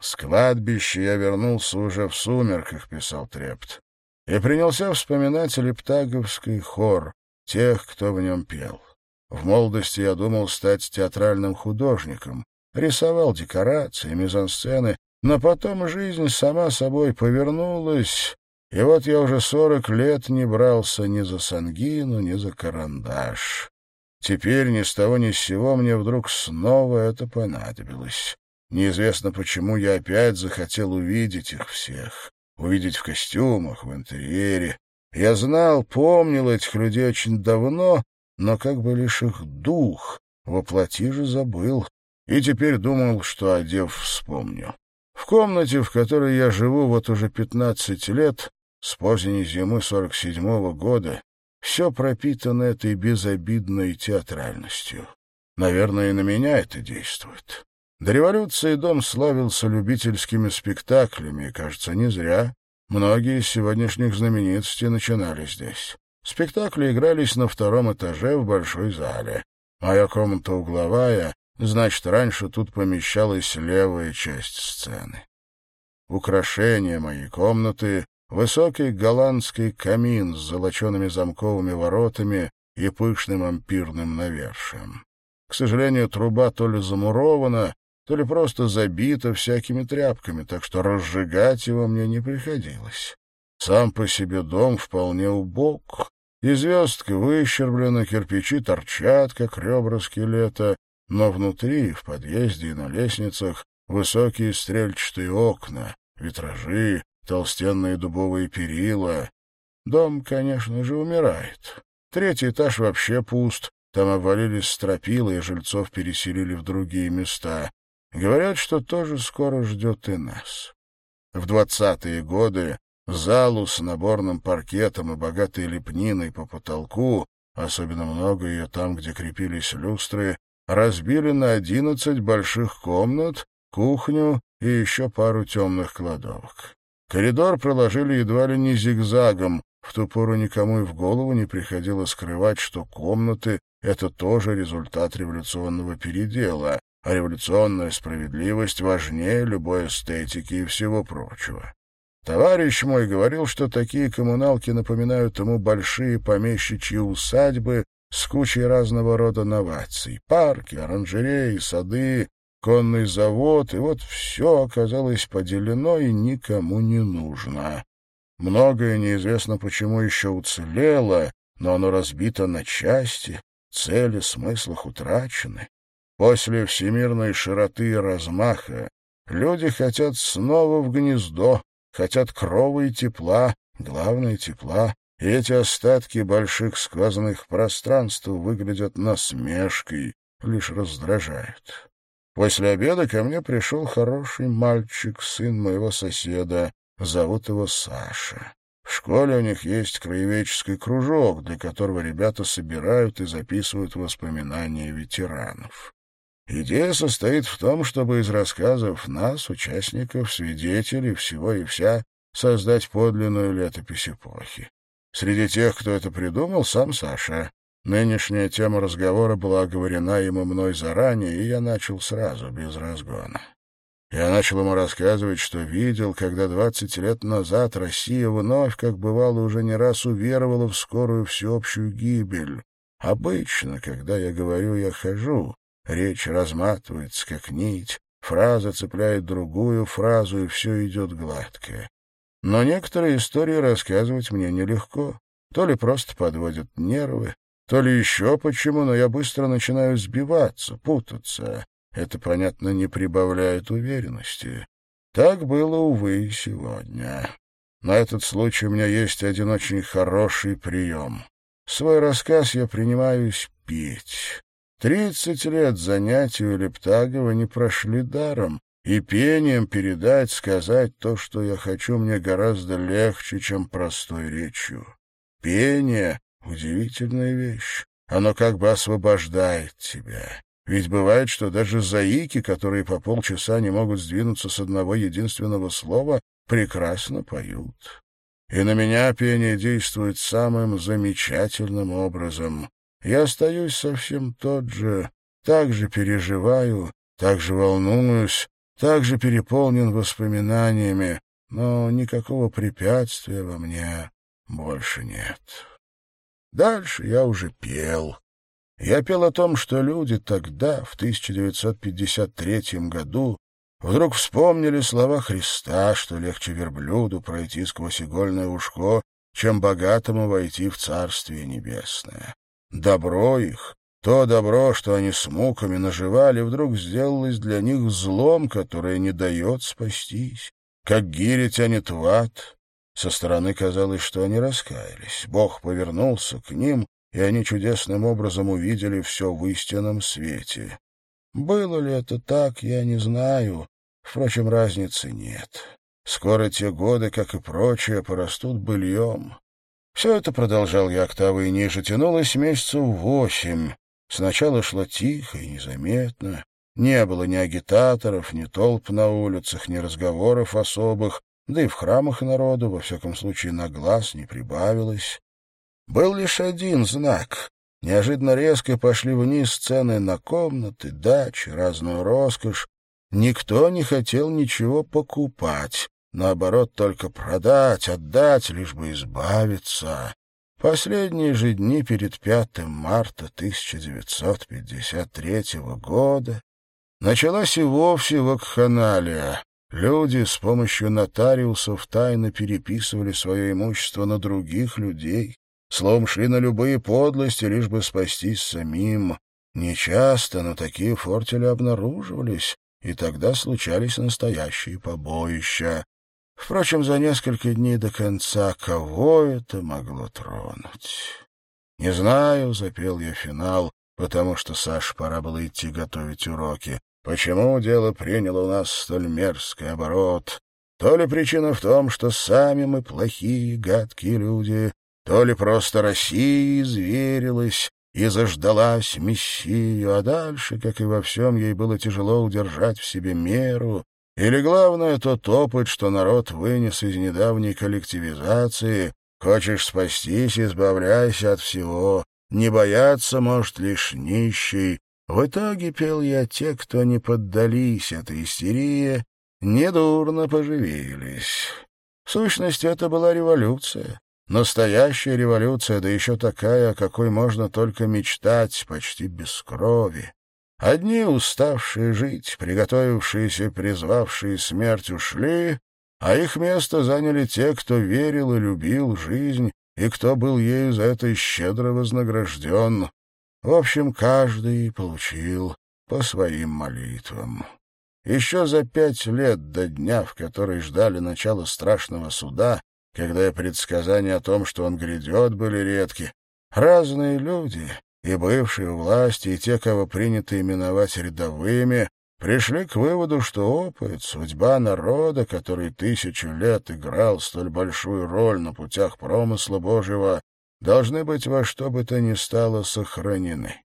С кладбища я вернулся уже в сумерках, писал Трепт, и принялся вспоминать Лептаговский хор, тех, кто в нем пел. В молодости я думал стать театральным художником, рисовал декорации, мизансцены, но потом жизнь сама собой повернулась, и вот я уже сорок лет не брался ни за сангину, ни за карандаш. Теперь ни с того ни с сего мне вдруг снова это понадобилось. Неизвестно почему я опять захотел увидеть их всех, увидеть в костюмах, в интерьере. Я знал, помнил этих людей очень давно, но как бы лишь их дух, воплоти же забыл, и теперь думал, что, одев, вспомню. В комнате, в которой я живу вот уже пятнадцать лет, с поздней зимы сорок седьмого года, все пропитано этой безобидной театральностью. Наверное, и на меня это действует. До революции дом славился любительскими спектаклями, кажется, не зря. Многие из сегодняшних знаменитостей начинали здесь. Спектакли игрались на втором этаже в большой зале. Моя комната угловая, значит, раньше тут помещалась левая часть сцены. Украшение моей комнаты — высокий голландский камин с золочеными замковыми воротами и пышным ампирным навершием. К сожалению, труба то ли замурована, то ли просто забито всякими тряпками, так что разжигать его мне не приходилось. Сам по себе дом вполне убог, и звездка выщерблена, кирпичи торчат, как ребра скелета, но внутри, в подъезде и на лестницах, высокие стрельчатые окна, витражи, толстенные дубовые перила. Дом, конечно же, умирает. Третий этаж вообще пуст, там обвалились стропила, и жильцов переселили в другие места. Говорят, что тоже скоро ждет и нас. В двадцатые годы залу с наборным паркетом и богатой лепниной по потолку, особенно много ее там, где крепились люстры, разбили на одиннадцать больших комнат, кухню и еще пару темных кладовок. Коридор проложили едва ли не зигзагом, в ту пору никому и в голову не приходило скрывать, что комнаты — это тоже результат революционного передела, а революционная справедливость важнее любой эстетики и всего прочего. Товарищ мой говорил, что такие коммуналки напоминают ему большие помещичьи усадьбы с кучей разного рода новаций. Парки, оранжереи, сады, конный завод, и вот все оказалось поделено и никому не нужно. Многое неизвестно почему еще уцелело, но оно разбито на части, цели, смыслах утрачены. После всемирной широты и размаха люди хотят снова в гнездо, хотят крова и тепла, главное — тепла, и эти остатки больших сквозных пространств выглядят насмешкой, лишь раздражают. После обеда ко мне пришел хороший мальчик, сын моего соседа, зовут его Саша. В школе у них есть краеведческий кружок, для которого ребята собирают и записывают воспоминания ветеранов. Идея состоит в том, чтобы из рассказов нас, участников, свидетелей, всего и вся, создать подлинную летопись эпохи. Среди тех, кто это придумал, сам Саша. Нынешняя тема разговора была оговорена ему мной заранее, и я начал сразу, без разгона. Я начал ему рассказывать, что видел, когда двадцать лет назад Россия вновь, как бывало, уже не раз уверовала в скорую всеобщую гибель. Обычно, когда я говорю «я хожу», Речь разматывается, как нить, фраза цепляет другую фразу, и все идет гладко. Но некоторые истории рассказывать мне нелегко. То ли просто подводят нервы, то ли еще почему, но я быстро начинаю сбиваться, путаться. Это, понятно, не прибавляет уверенности. Так было, увы, и сегодня. На этот случай у меня есть один очень хороший прием. Свой рассказ я принимаюсь петь. Тридцать лет занятий у Лептагова не прошли даром, и пением передать, сказать то, что я хочу, мне гораздо легче, чем простой речью. Пение — удивительная вещь. Оно как бы освобождает тебя. Ведь бывает, что даже заики, которые по полчаса не могут сдвинуться с одного единственного слова, прекрасно поют. И на меня пение действует самым замечательным образом. Я остаюсь совсем тот же, так же переживаю, так же волнуюсь, также переполнен воспоминаниями, но никакого препятствия во мне больше нет. Дальше я уже пел. Я пел о том, что люди тогда, в 1953 году, вдруг вспомнили слова Христа, что легче верблюду пройти сквозь игольное ушко, чем богатому войти в Царствие Небесное. Добро их, то добро, что они с муками наживали, вдруг сделалось для них злом, которое не дает спастись. Как гири тянет в ад. Со стороны казалось, что они раскаялись. Бог повернулся к ним, и они чудесным образом увидели все в истинном свете. Было ли это так, я не знаю. Впрочем, разницы нет. Скоро те годы, как и прочее, порастут быльем. Все это, продолжал я октавы ниже, тянулось месяцев восемь. Сначала шло тихо и незаметно. Не было ни агитаторов, ни толп на улицах, ни разговоров особых, да и в храмах народу, во всяком случае, на глаз не прибавилось. Был лишь один знак. Неожиданно резко пошли вниз цены на комнаты, дачи, разную роскошь. Никто не хотел ничего покупать. Наоборот, только продать, отдать, лишь бы избавиться. Последние же дни перед 5 марта 1953 года началась и вовсе вакханалия. Люди с помощью нотариусов тайно переписывали свое имущество на других людей, словом, шли на любые подлости, лишь бы спастись самим. Нечасто, но такие фортели обнаруживались, и тогда случались настоящие побоища. Впрочем, за несколько дней до конца кого это могло тронуть? «Не знаю», — запел я финал, потому что Саше пора было идти готовить уроки. «Почему дело приняло у нас столь мерзкий оборот? То ли причина в том, что сами мы плохие, гадкие люди, то ли просто Россия изверилась и заждалась Мессию, а дальше, как и во всем, ей было тяжело удержать в себе меру, или главное, тот опыт, что народ вынес из недавней коллективизации. Хочешь спастись, избавляйся от всего. Не бояться, может, лишь нищий. В итоге пел я те, кто не поддались этой истерии, недурно поживились. В сущности, это была революция. Настоящая революция, да еще такая, о какой можно только мечтать, почти без крови. Одни, уставшие жить, приготовившиеся, призвавшие смерть, ушли, а их место заняли те, кто верил и любил жизнь, и кто был ею за это щедро вознагражден. В общем, каждый получил по своим молитвам. Еще за пять лет до дня, в который ждали начала страшного суда, когда предсказания о том, что он грядет, были редки, разные люди, и бывшие у власти, и те, кого принято именовать рядовыми, пришли к выводу, что опыт, судьба народа, который тысячу лет играл столь большую роль на путях промысла Божьего, должны быть во что бы то ни стало сохранены.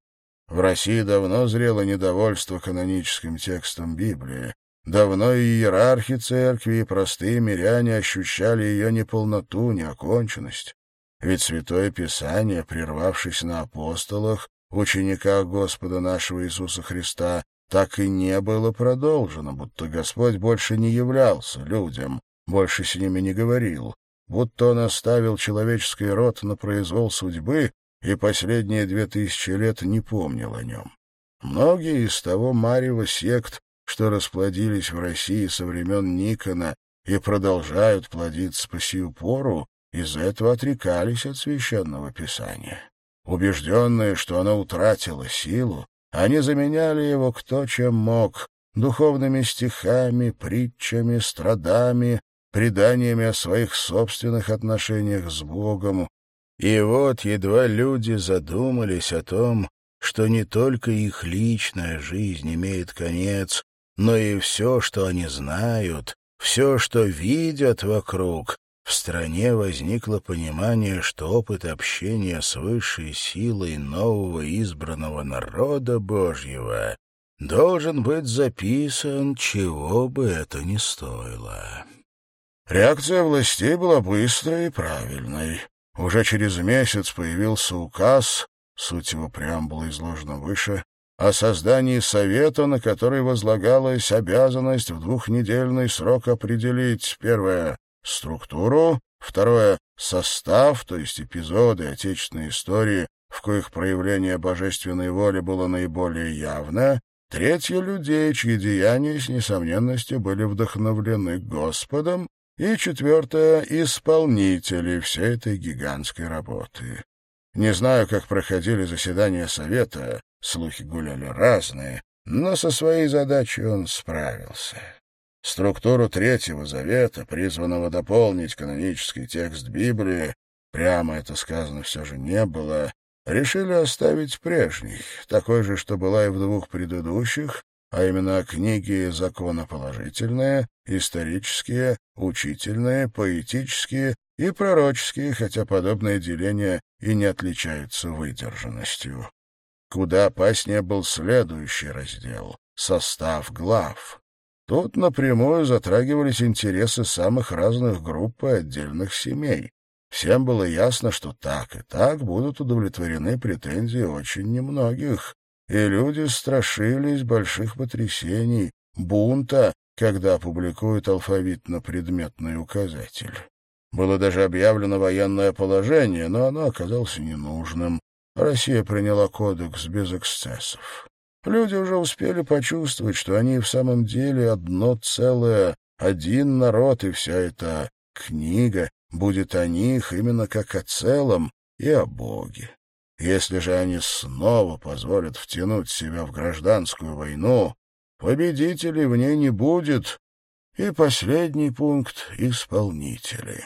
В России давно зрело недовольство каноническим текстом Библии. Давно и иерархи церкви, и простые миряне ощущали ее неполноту, неоконченность. Ведь Святое Писание, прервавшись на апостолах, учениках Господа нашего Иисуса Христа, так и не было продолжено, будто Господь больше не являлся людям, больше с ними не говорил, будто Он оставил человеческий род на произвол судьбы и последние две тысячи лет не помнил о нем. Многие из того марева сект, что расплодились в России со времен Никона и продолжают плодиться по сию пору, из-за этого отрекались от священного писания. Убежденные, что оно утратило силу, они заменяли его кто чем мог, духовными стихами, притчами, страдами, преданиями о своих собственных отношениях с Богом. И вот едва люди задумались о том, что не только их личная жизнь имеет конец, но и все, что они знают, все, что видят вокруг, в стране возникло понимание, что опыт общения с высшей силой нового избранного народа Божьего должен быть записан, чего бы это ни стоило. Реакция властей была быстрой и правильной. Уже через месяц появился указ, суть его преамбулы изложена выше, о создании совета, на который возлагалась обязанность в двухнедельный срок определить, первое, структуру, второе, состав, то есть эпизоды отечественной истории, в коих проявление божественной воли было наиболее явно, третье — людей, чьи деяния с несомненностью были вдохновлены Господом, и четвертое — исполнители всей этой гигантской работы. Не знаю, как проходили заседания Совета, слухи гуляли разные, но со своей задачей он справился. Структуру Третьего Завета, призванного дополнить канонический текст Библии, прямо это сказано все же не было, решили оставить прежней, такой же, что была и в двух предыдущих, а именно книги законоположительные, исторические, учительные, поэтические и пророческие, хотя подобное деление и не отличается выдержанностью. Куда опаснее был следующий раздел — состав глав. Тут напрямую затрагивались интересы самых разных групп и отдельных семей. Всем было ясно, что так и так будут удовлетворены претензии очень немногих, и люди страшились больших потрясений, бунта, когда опубликуют алфавитно-предметный указатель. Было даже объявлено военное положение, но оно оказалось ненужным. Россия приняла кодекс без эксцессов. Люди уже успели почувствовать, что они в самом деле одно целое, один народ, и вся эта книга будет о них именно как о целом и о Боге. Если же они снова позволят втянуть себя в гражданскую войну, победителей в ней не будет. И последний пункт — исполнители.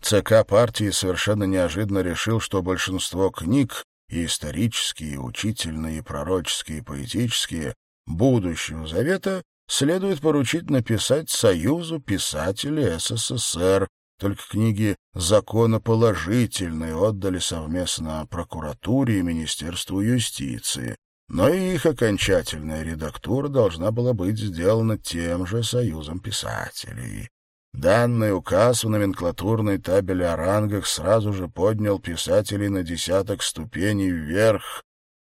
ЦК партии совершенно неожиданно решил, что большинство книг, и исторические, и учительные, и пророческие, и поэтические, будущего завета следует поручить написать Союзу писателей СССР, только книги законоположительные отдали совместно прокуратуре и Министерству юстиции, но и их окончательная редактура должна была быть сделана тем же Союзом писателей. Данный указ в номенклатурной табели о рангах сразу же поднял писателей на десяток ступеней вверх,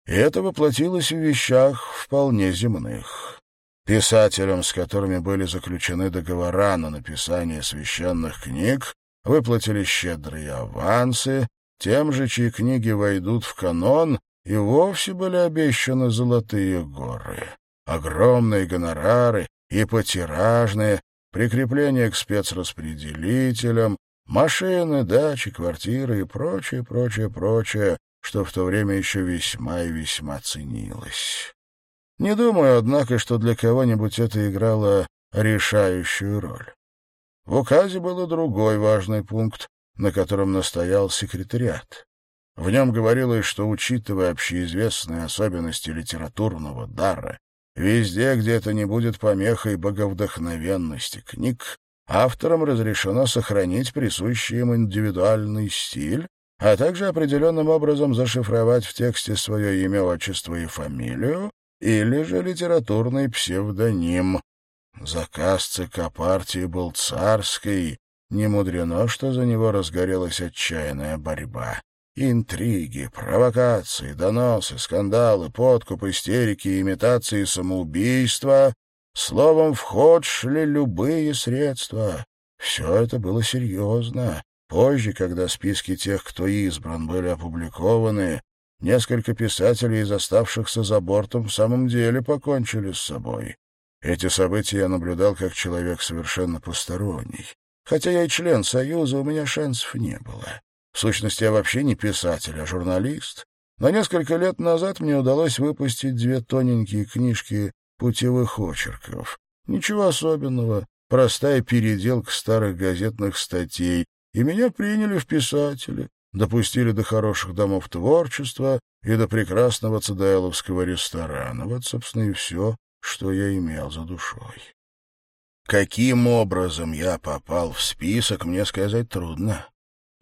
и это воплотилось в вещах вполне земных. Писателям, с которыми были заключены договора на написание священных книг, выплатили щедрые авансы, тем же, чьи книги войдут в канон, и вовсе были обещаны золотые горы. Огромные гонорары и потиражные, прикрепление к спецраспределителям, машины, дачи, квартиры и прочее, прочее, прочее, что в то время еще весьма и весьма ценилось. Не думаю, однако, что для кого-нибудь это играло решающую роль. В указе был и другой важный пункт, на котором настоял секретариат. В нем говорилось, что, учитывая общеизвестные особенности литературного дара, везде, где это не будет помехой боговдохновенности книг, авторам разрешено сохранить присущий им индивидуальный стиль, а также определенным образом зашифровать в тексте свое имя, отчество и фамилию, или же литературный псевдоним. Заказ ЦК партии был царский, не мудрено, что за него разгорелась отчаянная борьба. Интриги, провокации, доносы, скандалы, подкуп, истерики, имитации самоубийства. Словом, в ход шли любые средства. Все это было серьезно. Позже, когда списки тех, кто избран, были опубликованы, Несколько писателей из оставшихся за бортом в самом деле покончили с собой. Эти события я наблюдал как человек совершенно посторонний. Хотя я и член Союза, у меня шансов не было. В сущности, я вообще не писатель, а журналист. Но несколько лет назад мне удалось выпустить две тоненькие книжки путевых очерков. Ничего особенного, простая переделка старых газетных статей, и меня приняли в писатели допустили до хороших домов творчества и до прекрасного цедайловского ресторана. Вот, собственно, и все, что я имел за душой. Каким образом я попал в список, мне сказать трудно.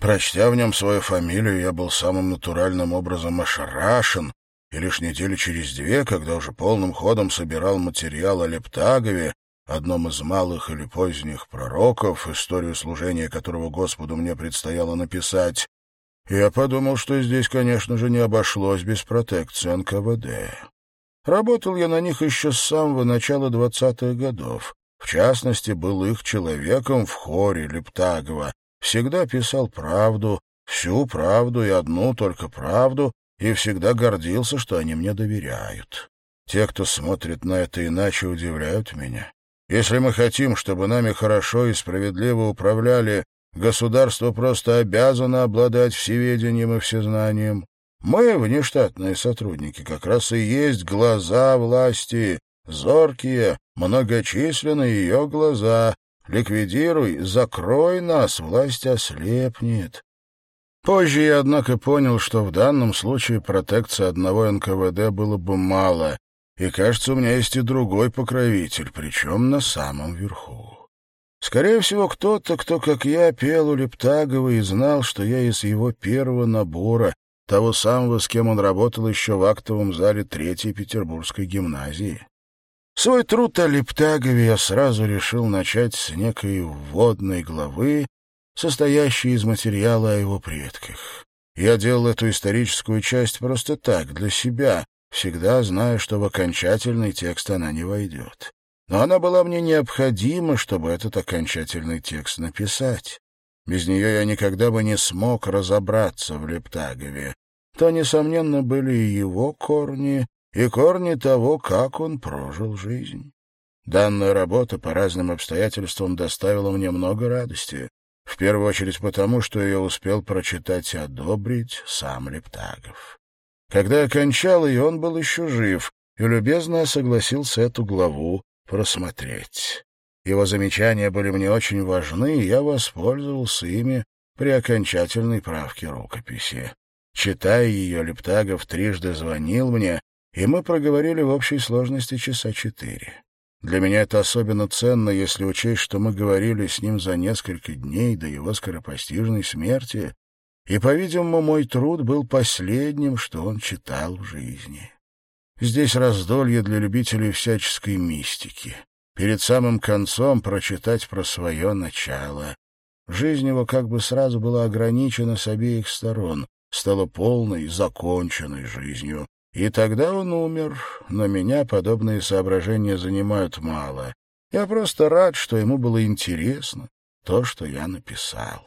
Прочтя в нем свою фамилию, я был самым натуральным образом ошарашен, и лишь недели через две, когда уже полным ходом собирал материал о Лептагове, одном из малых или поздних пророков, историю служения которого Господу мне предстояло написать, я подумал, что здесь, конечно же, не обошлось без протекции НКВД. Работал я на них еще с самого начала двадцатых годов. В частности, был их человеком в хоре Лептагова. Всегда писал правду, всю правду и одну только правду, и всегда гордился, что они мне доверяют. Те, кто смотрит на это иначе, удивляют меня. Если мы хотим, чтобы нами хорошо и справедливо управляли, государство просто обязано обладать всеведением и всезнанием. Мы, внештатные сотрудники, как раз и есть глаза власти, зоркие, многочисленные ее глаза. Ликвидируй, закрой нас, власть ослепнет. Позже я, однако, понял, что в данном случае протекции одного НКВД было бы мало, и, кажется, у меня есть и другой покровитель, причем на самом верху. Скорее всего, кто-то, кто, как я, пел у Лептагова и знал, что я из его первого набора, того самого, с кем он работал еще в актовом зале Третьей Петербургской гимназии. Свой труд о Лептагове я сразу решил начать с некой вводной главы, состоящий из материала о его предках. Я делал эту историческую часть просто так, для себя, всегда зная, что в окончательный текст она не войдет. Но она была мне необходима, чтобы этот окончательный текст написать. Без нее я никогда бы не смог разобраться в Лептагове. То, несомненно, были и его корни, и корни того, как он прожил жизнь. Данная работа по разным обстоятельствам доставила мне много радости. В первую очередь потому, что ее успел прочитать и одобрить сам Лептагов. Когда я кончал ее, он был еще жив и любезно согласился эту главу просмотреть. Его замечания были мне очень важны, и я воспользовался ими при окончательной правке рукописи. Читая ее, Лептагов трижды звонил мне, и мы проговорили в общей сложности часа четыре. Для меня это особенно ценно, если учесть, что мы говорили с ним за несколько дней до его скоропостижной смерти, и, по-видимому, мой труд был последним, что он читал в жизни. Здесь раздолье для любителей всяческой мистики. Перед самым концом прочитать про свое начало. Жизнь его как бы сразу была ограничена с обеих сторон, стала полной, законченной жизнью, и тогда он умер, но меня подобные соображения занимают мало. Я просто рад, что ему было интересно то, что я написал.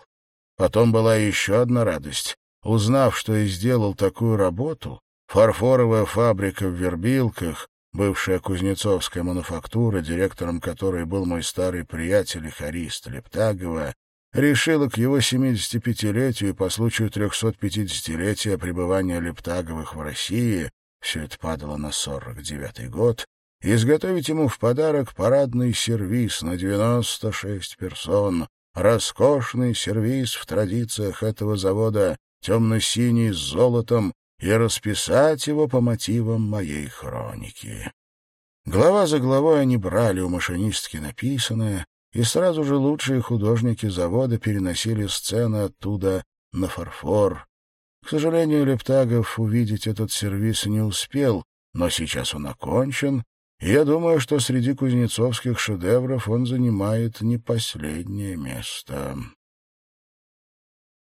Потом была еще одна радость. Узнав, что я сделал такую работу, фарфоровая фабрика в Вербилках, бывшая кузнецовская мануфактура, директором которой был мой старый приятель и хорист Лептагова, решила к его 75-летию и по случаю 350-летия пребывания Лептаговых в России, все это падало на 49-й год, изготовить ему в подарок парадный сервиз на 96 персон, роскошный сервиз в традициях этого завода, темно-синий с золотом, и расписать его по мотивам моей хроники. Глава за главой они брали у машинистки написанное, и сразу же лучшие художники завода переносили сцены оттуда на фарфор. К сожалению, Лептагов увидеть этот сервис не успел, но сейчас он окончен, и я думаю, что среди кузнецовских шедевров он занимает не последнее место.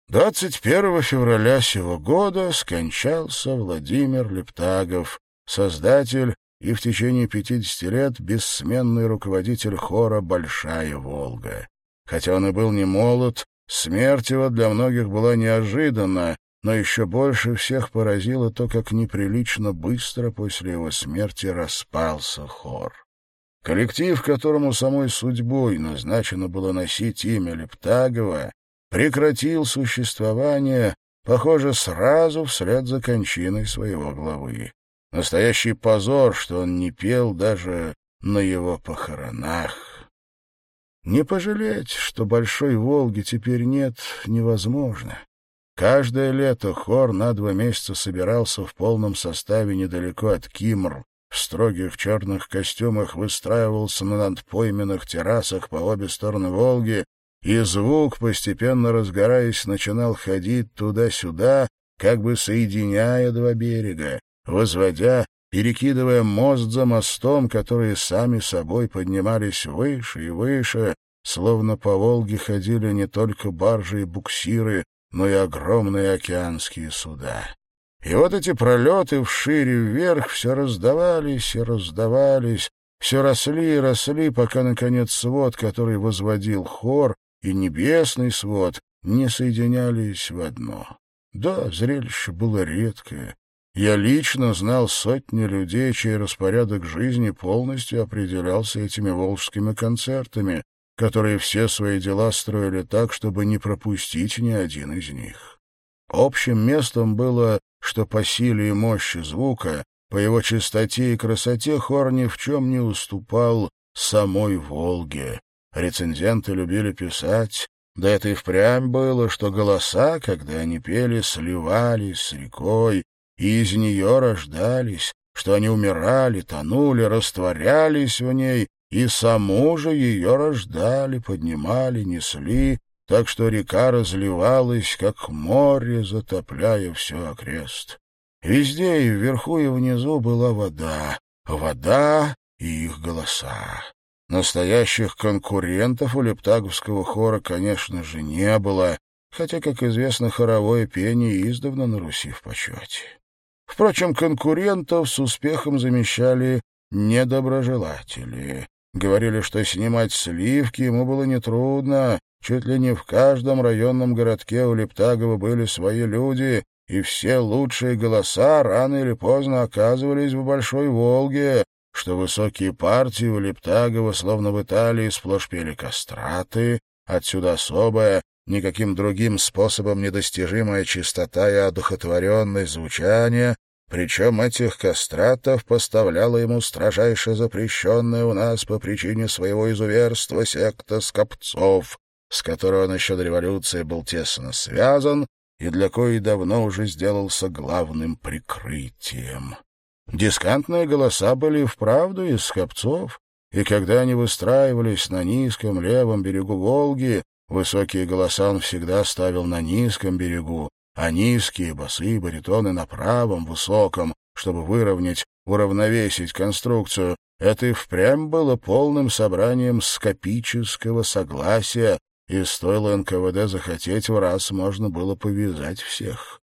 21 февраля сего года скончался Владимир Лептагов, создатель и в течение 50 лет бессменный руководитель хора «Большая Волга». Хотя он и был не молод, смерть его для многих была неожиданна, но еще больше всех поразило то, как неприлично быстро после его смерти распался хор. Коллектив, которому самой судьбой назначено было носить имя Лептагова, прекратил существование, похоже, сразу вслед за кончиной своего главы. Настоящий позор, что он не пел даже на его похоронах. Не пожалеть, что Большой Волги теперь нет, невозможно. Каждое лето хор на два месяца собирался в полном составе недалеко от Кимр, в строгих черных костюмах выстраивался на надпойменных террасах по обе стороны Волги, и звук, постепенно разгораясь, начинал ходить туда-сюда, как бы соединяя два берега возводя, перекидывая мост за мостом, которые сами собой поднимались выше и выше, словно по Волге ходили не только баржи и буксиры, но и огромные океанские суда. И вот эти пролеты вширь и вверх все раздавались и раздавались, все росли и росли, пока, наконец, свод, который возводил хор, и небесный свод не соединялись в одно. Да, зрелище было редкое. Я лично знал сотни людей, чей распорядок жизни полностью определялся этими волжскими концертами, которые все свои дела строили так, чтобы не пропустить ни один из них. Общим местом было, что по силе и мощи звука, по его чистоте и красоте хор ни в чем не уступал самой Волге. Рецензенты любили писать, да это и впрямь было, что голоса, когда они пели, сливались с рекой, и из нее рождались, что они умирали, тонули, растворялись в ней, и саму же ее рождали, поднимали, несли, так что река разливалась, как море, затопляя все окрест. Везде, и вверху, и внизу была вода, вода и их голоса. Настоящих конкурентов у лептаговского хора, конечно же, не было, хотя, как известно, хоровое пение издавна на Руси в почете. Впрочем, конкурентов с успехом замещали недоброжелатели. Говорили, что снимать сливки ему было нетрудно, чуть ли не в каждом районном городке у Лептагова были свои люди, и все лучшие голоса рано или поздно оказывались в Большой Волге, что высокие партии у Лептагова, словно в Италии, сплошь пели кастраты, отсюда особая, никаким другим способом недостижимая чистота и одухотворенность звучания, причем этих кастратов поставляла ему строжайше запрещенная у нас по причине своего изуверства секта скопцов, с которой он еще до революции был тесно связан и для коей давно уже сделался главным прикрытием. Дискантные голоса были вправду из скопцов, и когда они выстраивались на низком левом берегу Волги, высокие голоса он всегда ставил на низком берегу, а низкие басы баритоны на правом, высоком, чтобы выровнять, уравновесить конструкцию. Это и впрямь было полным собранием скопического согласия, и стоило НКВД захотеть, в раз можно было повязать всех.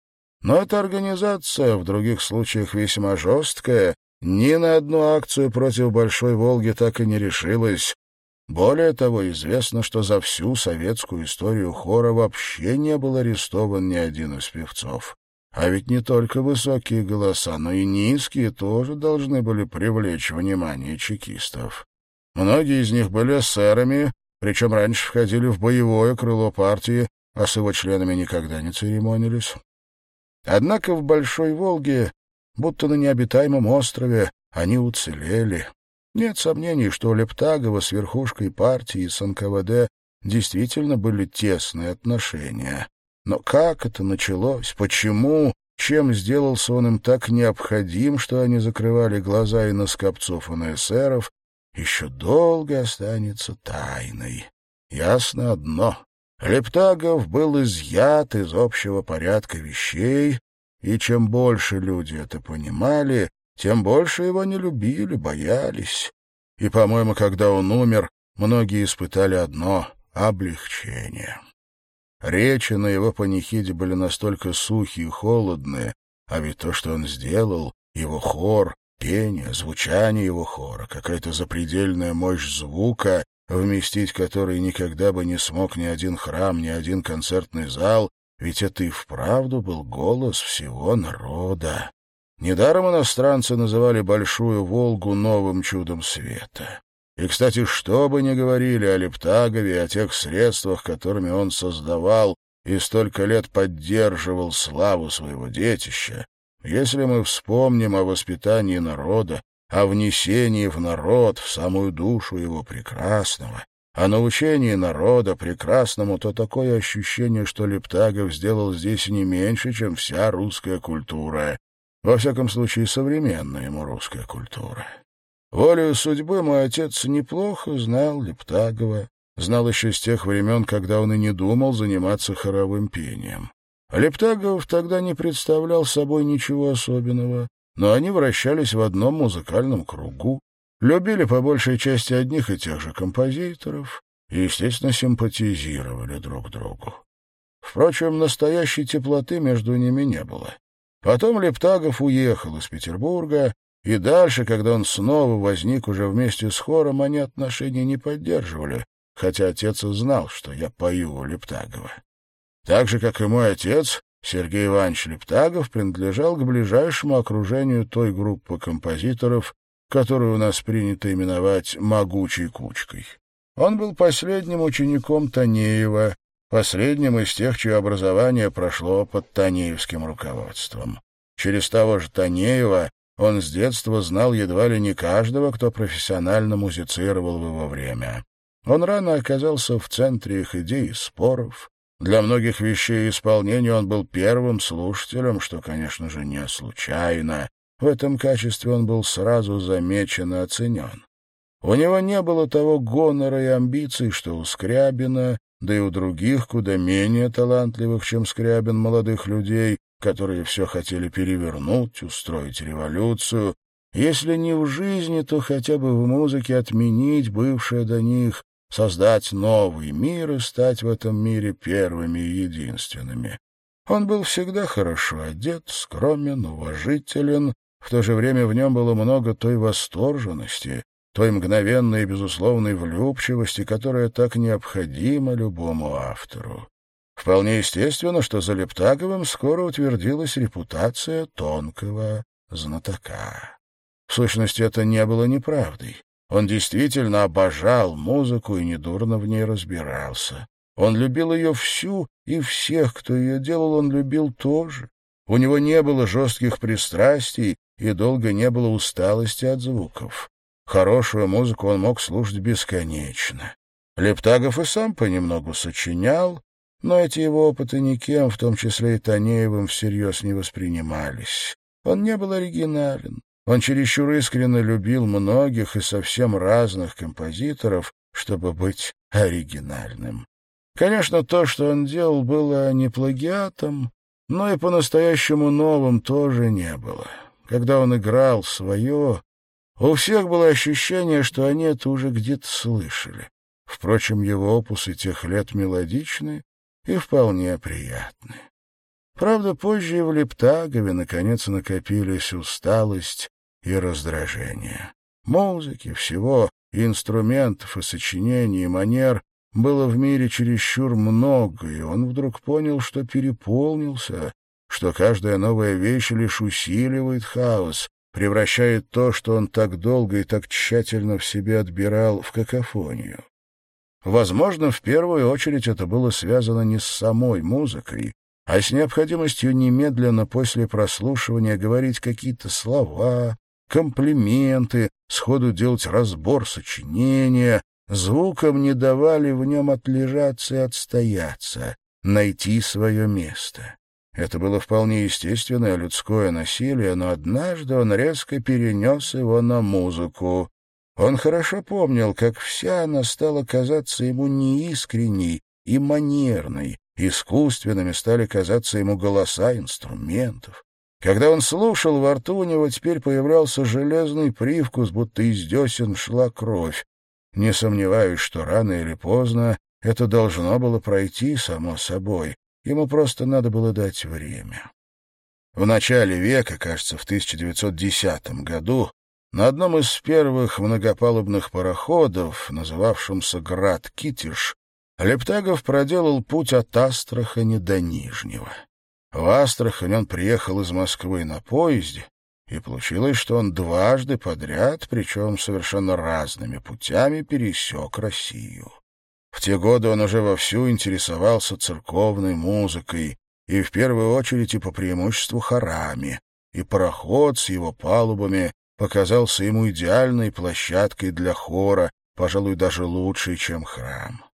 Но эта организация, в других случаях весьма жесткая, ни на одну акцию против Большой Волги так и не решилась. Более того, известно, что за всю советскую историю хора вообще не был арестован ни один из певцов. А ведь не только высокие голоса, но и низкие тоже должны были привлечь внимание чекистов. Многие из них были эсерами, причем раньше входили в боевое крыло партии, а с его членами никогда не церемонились. Однако в Большой Волге, будто на необитаемом острове, они уцелели. Нет сомнений, что Лептагова с верхушкой партии и с НКВД действительно были тесные отношения. Но как это началось? Почему? Чем сделался он им так необходим, что они закрывали глаза и на скопцов, и на эсеров, еще долго останется тайной. Ясно одно. Лептагов был изъят из общего порядка вещей, и чем больше люди это понимали, тем больше его не любили, боялись. И, по-моему, когда он умер, многие испытали одно — облегчение. Речи на его панихиде были настолько сухие и холодные, а ведь то, что он сделал, его хор, пение, звучание его хора, какая-то запредельная мощь звука, вместить который никогда бы не смог ни один храм, ни один концертный зал, ведь это и вправду был голос всего народа. Недаром иностранцы называли Большую Волгу новым чудом света. И, кстати, что бы ни говорили о Лептагове, о тех средствах, которыми он создавал и столько лет поддерживал славу своего детища, если мы вспомним о воспитании народа, о внесении в народ, в самую душу его прекрасного, о научении народа прекрасному, то такое ощущение, что Лептагов сделал здесь не меньше, чем вся русская культура. Во всяком случае, современная ему русская культура. Волею судьбы мой отец неплохо знал Лептагова, знал еще с тех времен, когда он и не думал заниматься хоровым пением. Лептагов тогда не представлял собой ничего особенного, но они вращались в одном музыкальном кругу, любили по большей части одних и тех же композиторов и, естественно, симпатизировали друг другу. Впрочем, настоящей теплоты между ними не было. Потом Лептагов уехал из Петербурга, и дальше, когда он снова возник уже вместе с хором, они отношения не поддерживали, хотя отец знал, что я пою у Лептагова. Так же, как и мой отец, Сергей Иванович Лептагов принадлежал к ближайшему окружению той группы композиторов, которую у нас принято именовать «могучей кучкой». Он был последним учеником Танеева, последним из тех, чье образование прошло под Танеевским руководством. Через того же Танеева он с детства знал едва ли не каждого, кто профессионально музицировал в его время. Он рано оказался в центре их идей и споров. Для многих вещей исполнения он был первым слушателем, что, конечно же, не случайно. В этом качестве он был сразу замечен и оценен. У него не было того гонора и амбиций, что у Скрябина, да и у других, куда менее талантливых, чем Скрябин, молодых людей, которые все хотели перевернуть, устроить революцию, если не в жизни, то хотя бы в музыке отменить бывшее до них, создать новый мир и стать в этом мире первыми и единственными. Он был всегда хорошо одет, скромен, уважителен, в то же время в нем было много той восторженности, той мгновенной и безусловной влюбчивости, которая так необходима любому автору. Вполне естественно, что за Лептаговым скоро утвердилась репутация тонкого знатока. В сущности, это не было неправдой. Он действительно обожал музыку и недурно в ней разбирался. Он любил ее всю, и всех, кто ее делал, он любил тоже. У него не было жестких пристрастий, и долго не было усталости от звуков. Хорошую музыку он мог слушать бесконечно. Лептагов и сам понемногу сочинял, но эти его опыты никем, в том числе и Танеевым, всерьез не воспринимались. Он не был оригинален. Он чересчур искренне любил многих и совсем разных композиторов, чтобы быть оригинальным. Конечно, то, что он делал, было не плагиатом, но и по-настоящему новым тоже не было. Когда он играл свое, у всех было ощущение, что они это уже где-то слышали. Впрочем, его опусы тех лет мелодичны и вполне приятны. Правда, позже в Лептагове наконец накопились усталость и раздражение. Музыки, всего, и инструментов, и сочинений, и манер было в мире чересчур много, и он вдруг понял, что переполнился, что каждая новая вещь лишь усиливает хаос, превращает то, что он так долго и так тщательно в себе отбирал, в какофонию. Возможно, в первую очередь это было связано не с самой музыкой, а с необходимостью немедленно после прослушивания говорить какие-то слова, комплименты, сходу делать разбор сочинения. Звукам не давали в нем отлежаться и отстояться, найти свое место. Это было вполне естественное людское насилие, но однажды он резко перенес его на музыку. Он хорошо помнил, как вся она стала казаться ему неискренней и манерной, искусственными стали казаться ему голоса инструментов. Когда он слушал, во рту у него теперь появлялся железный привкус, будто из десен шла кровь. Не сомневаюсь, что рано или поздно это должно было пройти само собой. Ему просто надо было дать время. В начале века, кажется, в 1910 году, на одном из первых многопалубных пароходов, называвшемся «Град Китиш», Лептагов проделал путь от Астрахани до Нижнего. В Астрахань он приехал из Москвы на поезде, и получилось, что он дважды подряд, причем совершенно разными путями, пересек Россию. В те годы он уже вовсю интересовался церковной музыкой, и в первую очередь и по преимуществу хорами, и пароход с его палубами показался ему идеальной площадкой для хора, пожалуй, даже лучшей, чем храм.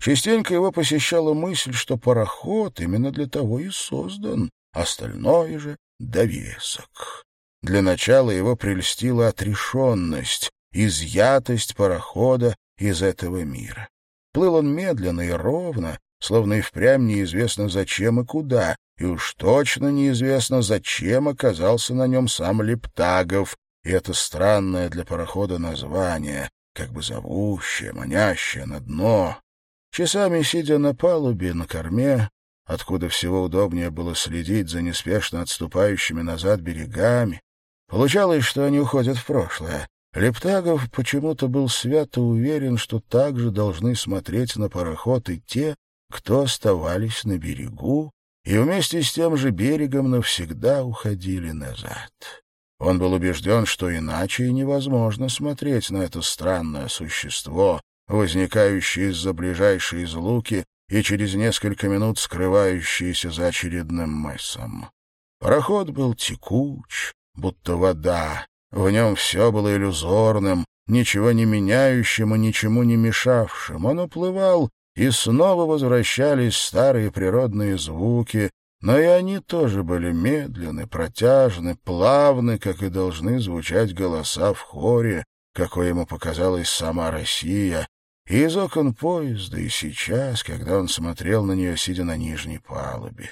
Частенько его посещала мысль, что пароход именно для того и создан, остальное же — довесок. Для начала его прельстила отрешенность, изъятость парохода из этого мира. Плыл он медленно и ровно, словно и впрямь неизвестно зачем и куда, и уж точно неизвестно, зачем оказался на нем сам Лептагов, и это странное для парохода название, как бы зовущее, манящее на дно. Часами, сидя на палубе, на корме, откуда всего удобнее было следить за неспешно отступающими назад берегами. Получалось, что они уходят в прошлое. Лептагов почему-то был свято уверен, что также должны смотреть на пароход и те, кто оставались на берегу, и вместе с тем же берегом навсегда уходили назад. Он был убежден, что иначе и невозможно смотреть на это странное существо, возникающее из-за ближайшей излуки и через несколько минут скрывающееся за очередным мысом. Пароход был текуч, будто вода. В нем все было иллюзорным, ничего не меняющим и ничему не мешавшим. Он уплывал, и снова возвращались старые природные звуки, но и они тоже были медленны, протяжны, плавны, как и должны звучать голоса в хоре, какой ему показалась сама Россия, и из окон поезда, и сейчас, когда он смотрел на нее, сидя на нижней палубе.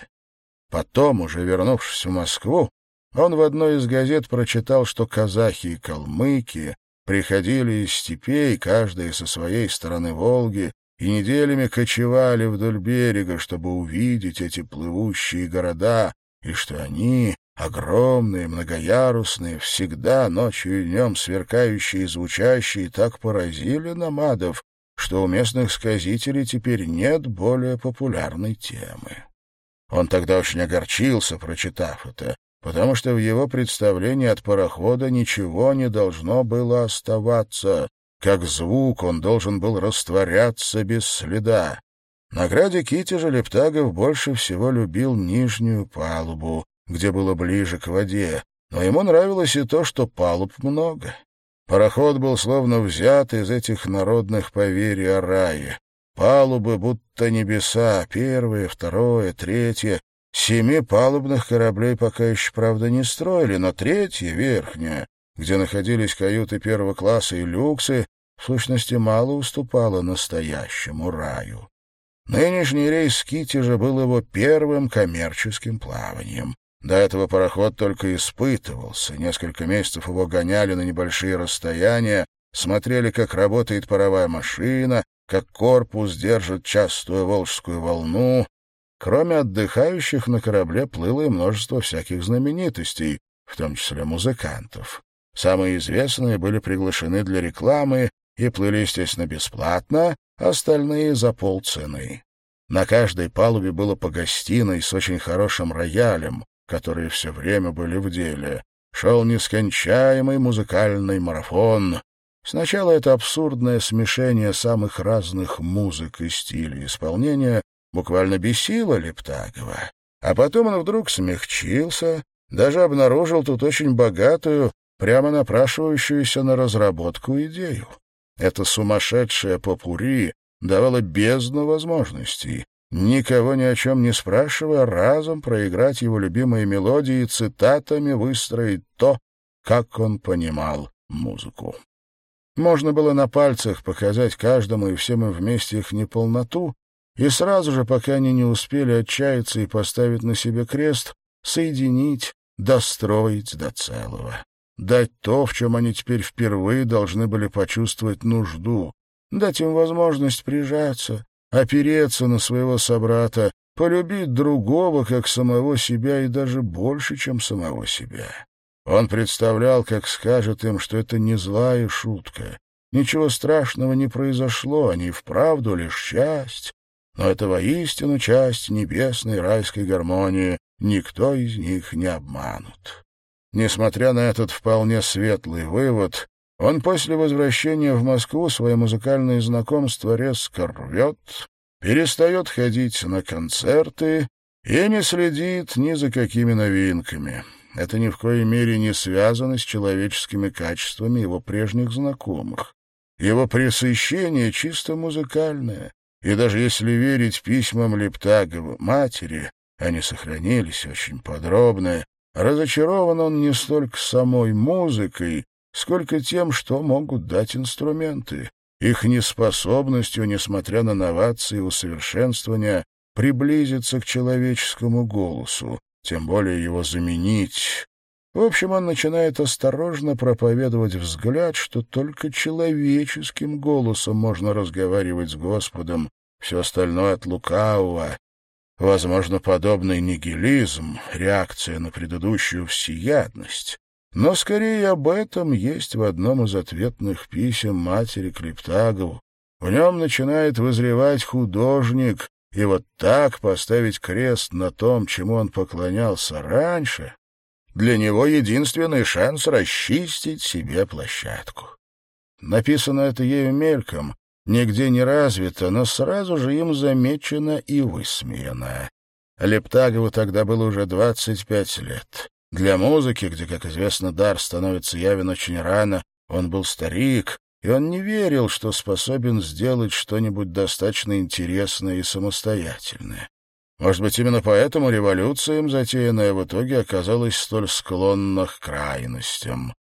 Потом, уже вернувшись в Москву, он в одной из газет прочитал, что казахи и калмыки приходили из степей, каждая со своей стороны Волги, и неделями кочевали вдоль берега, чтобы увидеть эти плывущие города, и что они, огромные, многоярусные, всегда ночью и днем сверкающие и звучащие, так поразили намадов, что у местных сказителей теперь нет более популярной темы. Он тогда очень огорчился, прочитав это, потому что в его представлении от парохода ничего не должно было оставаться, как звук он должен был растворяться без следа. На граде Кити же Лептагов больше всего любил нижнюю палубу, где было ближе к воде, но ему нравилось и то, что палуб много. Пароход был словно взят из этих народных поверий о рае. Палубы будто небеса, первое, второе, третье. Семи палубных кораблей пока еще, правда, не строили, но третья, верхняя, где находились каюты первого класса и люксы, в сущности, мало уступала настоящему раю. Нынешний рейс Кити же был его первым коммерческим плаванием. До этого пароход только испытывался. Несколько месяцев его гоняли на небольшие расстояния, смотрели, как работает паровая машина, как корпус держит частую волжскую волну. Кроме отдыхающих на корабле плыло и множество всяких знаменитостей, в том числе музыкантов. Самые известные были приглашены для рекламы и плыли, естественно, бесплатно, остальные — за полцены. На каждой палубе было по гостиной с очень хорошим роялем, которые все время были в деле. Шел нескончаемый музыкальный марафон. Сначала это абсурдное смешение самых разных музык и стилей исполнения буквально бесило Лептагова. А потом он вдруг смягчился, даже обнаружил тут очень богатую, прямо напрашивающуюся на разработку идею. Это сумасшедшая попури давала бездну возможностей. Никого ни о чем не спрашивая, разом проиграть его любимые мелодии цитатами выстроить то, как он понимал музыку. Можно было на пальцах показать каждому и всем им вместе их неполноту, и сразу же, пока они не успели отчаяться и поставить на себе крест, соединить, достроить до целого дать то, в чем они теперь впервые должны были почувствовать нужду, дать им возможность прижаться, опереться на своего собрата, полюбить другого, как самого себя, и даже больше, чем самого себя. Он представлял, как скажет им, что это не злая шутка. Ничего страшного не произошло, они вправду лишь часть, но это воистину часть небесной райской гармонии, никто из них не обманут. Несмотря на этот вполне светлый вывод, он после возвращения в Москву свои музыкальные знакомства резко рвет, перестает ходить на концерты и не следит ни за какими новинками. Это ни в коей мере не связано с человеческими качествами его прежних знакомых. Его пресыщение чисто музыкальное, и даже если верить письмам Лептагова матери, они сохранились очень подробно, Разочарован он не столько самой музыкой, сколько тем, что могут дать инструменты, их неспособностью, несмотря на новации и усовершенствования, приблизиться к человеческому голосу, тем более его заменить. В общем, он начинает осторожно проповедовать взгляд, что только человеческим голосом можно разговаривать с Господом, все остальное от лукавого, Возможно, подобный нигилизм — реакция на предыдущую всеядность. Но скорее об этом есть в одном из ответных писем матери Клептагову. В нем начинает вызревать художник, и вот так поставить крест на том, чему он поклонялся раньше, для него единственный шанс расчистить себе площадку. Написано это ею мельком, нигде не развито, но сразу же им замечено и высмеяно. Лептагову тогда было уже 25 лет. Для музыки, где, как известно, дар становится явен очень рано, он был старик, и он не верил, что способен сделать что-нибудь достаточно интересное и самостоятельное. Может быть, именно поэтому революция им затеянная в итоге оказалась столь склонна к крайностям.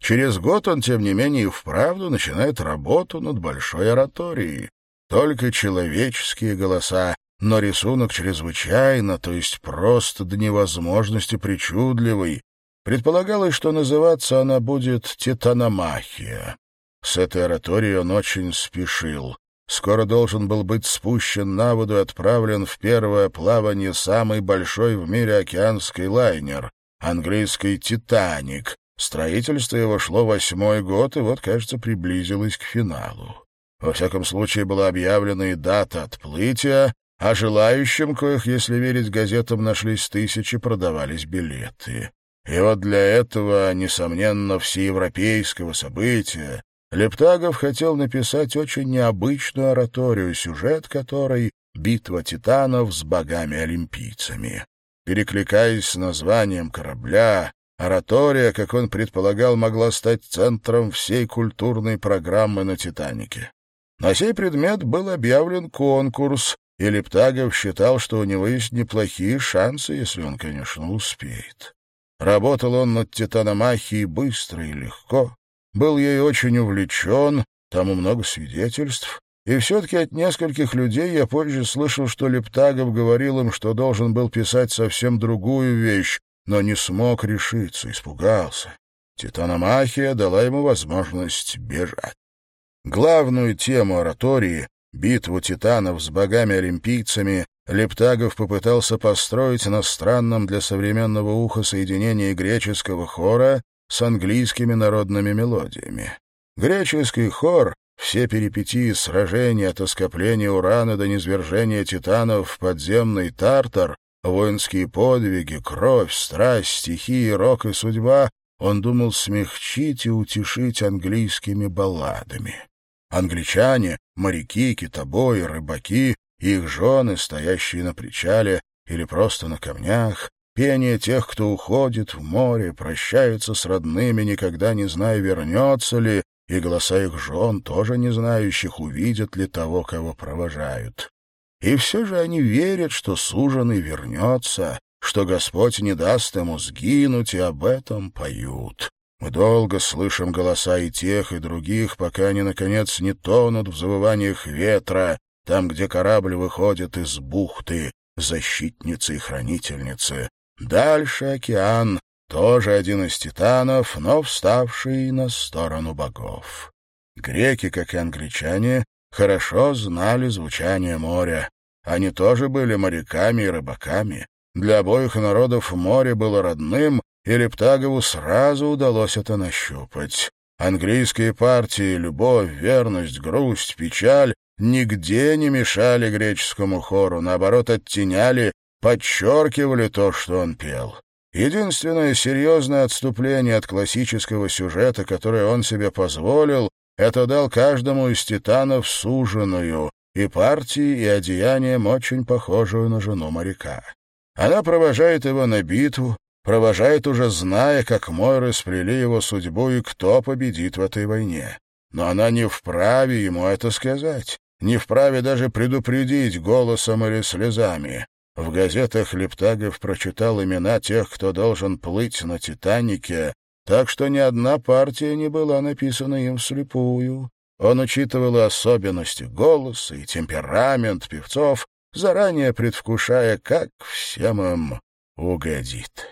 Через год он, тем не менее, и вправду начинает работу над большой ораторией. Только человеческие голоса, но рисунок чрезвычайно, то есть просто до невозможности причудливый. Предполагалось, что называться она будет «Титаномахия». С этой ораторией он очень спешил. Скоро должен был быть спущен на воду и отправлен в первое плавание самый большой в мире океанский лайнер — английский «Титаник», Строительство его шло восьмой год, и вот, кажется, приблизилось к финалу. Во всяком случае, была объявлена и дата отплытия, а желающим, коих, если верить газетам, нашлись тысячи, продавались билеты. И вот для этого, несомненно, всеевропейского события Лептагов хотел написать очень необычную ораторию, сюжет которой — «Битва титанов с богами-олимпийцами». Перекликаясь с названием корабля, Оратория, как он предполагал, могла стать центром всей культурной программы на «Титанике». На сей предмет был объявлен конкурс, и Лептагов считал, что у него есть неплохие шансы, если он, конечно, успеет. Работал он над «Титаномахией» быстро и легко, был ей очень увлечен, тому много свидетельств, и все-таки от нескольких людей я позже слышал, что Лептагов говорил им, что должен был писать совсем другую вещь, но не смог решиться, испугался. Титаномахия дала ему возможность бежать. Главную тему оратории, битву титанов с богами-олимпийцами, Лептагов попытался построить на странном для современного уха соединении греческого хора с английскими народными мелодиями. Греческий хор все перипетии сражения от оскопления урана до низвержения титанов в подземный Тартар Воинские подвиги, кровь, страсть, стихии, рок и судьба он думал смягчить и утешить английскими балладами. Англичане, моряки, китобои, рыбаки, их жены, стоящие на причале или просто на камнях, пение тех, кто уходит в море, прощается с родными, никогда не зная, вернется ли, и голоса их жен, тоже не знающих, увидят ли того, кого провожают. И все же они верят, что суженый вернется, что Господь не даст ему сгинуть, и об этом поют. Мы долго слышим голоса и тех, и других, пока они, наконец, не тонут в завываниях ветра, там, где корабль выходит из бухты, защитницы и хранительницы. Дальше океан, тоже один из титанов, но вставший на сторону богов. Греки, как и англичане, хорошо знали звучание моря. Они тоже были моряками и рыбаками. Для обоих народов море было родным, и Лептагову сразу удалось это нащупать. Английские партии «Любовь», «Верность», «Грусть», «Печаль» нигде не мешали греческому хору, наоборот, оттеняли, подчеркивали то, что он пел. Единственное серьезное отступление от классического сюжета, которое он себе позволил, это дал каждому из титанов суженую, и партии, и одеянием очень похожую на жену моряка. Она провожает его на битву, провожает уже зная, как Мойры сплели его судьбу и кто победит в этой войне. Но она не вправе ему это сказать, не вправе даже предупредить голосом или слезами. В газетах Лептагов прочитал имена тех, кто должен плыть на «Титанике», так что ни одна партия не была написана им вслепую. Он учитывал особенности голоса и темперамент певцов, заранее предвкушая, как всем им угодит.